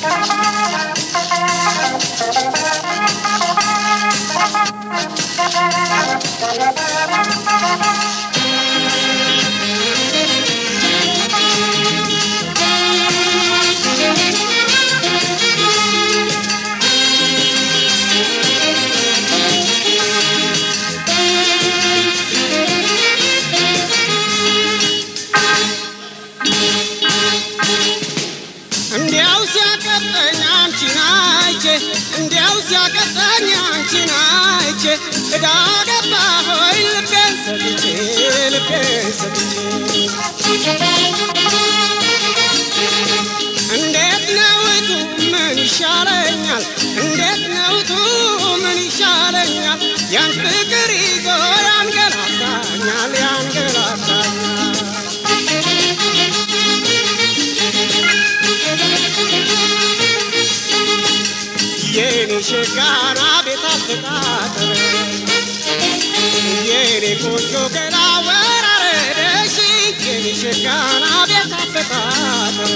Thank you. እንዲያው ሲያቀጠኝ አንቺን አይቼ እንዲያው ሲያቀጠኝ አንቺን አይቼ እዳ ገባ ሆይ ልቤን ሰጥቼ ልቤን ሰጥቼ እንዴት ነውቱ ምን ይሻለኛል ሸጋና ቤት አፈጣጠረ የኔ ቆንጆ ገላ ወራረደሽ የኔ ሸጋና ቤት አፈጣጠረ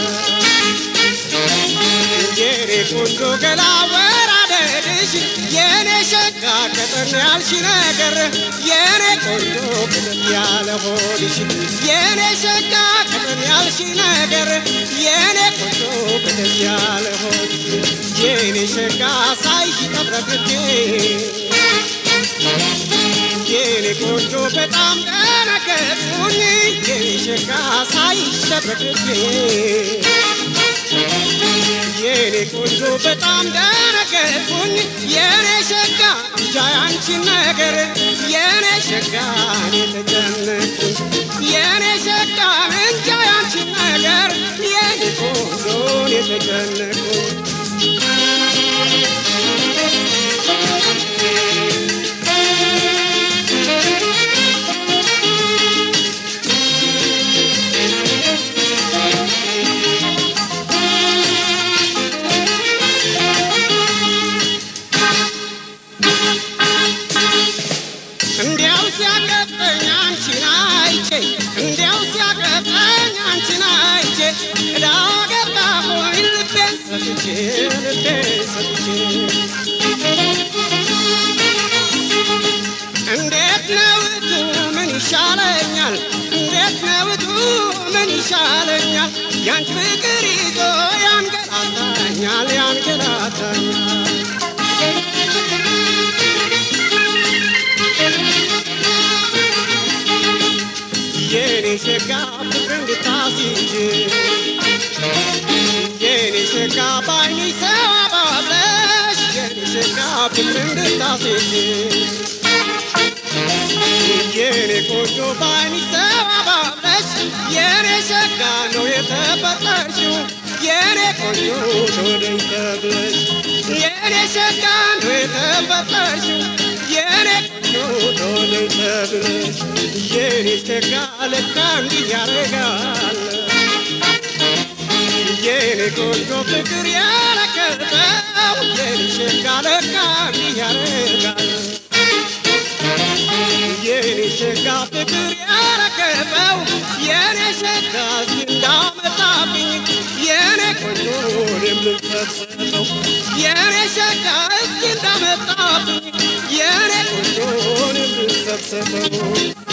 የኔ ቆንጆ ገላ ወራረደሽ የኔ ሸጋ ቀጠን ያልሽ ነገር። የኔ ቆንጆ ቀጠን ያለ ሆድሽ የኔ ሸጋ ቀጠን ያልሽ ነገር። የኔ ቆንጆ ቀጠን ያለ ሆድሽ የኔ ሸጋ ተብረክኬ የኔ ቆንጆ በጣም ደነገጥኩኝ የኔ ሸጋ ተብረክኬ የኔ ቆንጆ በጣም ደነገጥኩኝ የኔ ሸጋ እንጃ ነገር የኔ ሸጋ እኔ የኔ ሸጋ እንጃ ያንቺን ነገር የኔ ቆንጆ እኔ ሲያቀጠኝ አንቺን አይቼ እንዲያው ሲያቀጠኝ አንቺን አይቼ እዳ ገባሁኝ ልቤን ሰጥቼ ልቤን ሰጥቼ እንዴት ነውቱ ምን ይሻለኛል? እንዴት ነውቱ ምን ይሻለኛል? ያንቺ ፍቅር ይዞ ያንገላታኛል የኔ ሸጋ ፍቅር እንድታስይዥ የኔ ሸጋ ባይኒ ሰባብለሽ የኔ ሸጋ ፍቅር እንድታስይዥ የኔ ቆንጆ ባይኒ ሰባብለሽ የኔ ሸጋ ነው የተፈጠርሽው የኔ ቆንጆ ሾደኝ ተብለሽ የኔ ሸጋ ነው የተፈጠርሽው የኔ ሾደኝ ተብለሽ የኔ ሸጋ ለካ እንዲህ ያረጋል የኔ ቆንጆ ፍቅር ያለከበው የኔ ሸጋ ለካ እንዲህ ያረጋል የኔ ሸጋ ፍቅር ያረከበው የኔ ሸጋ እንዳመጣብኝ የኔ ቆንጆ የምንሰሰተው የኔ ሸጋ እስኪ እንዳመጣብኝ የኔ ቆንጆ የምንሰሰተው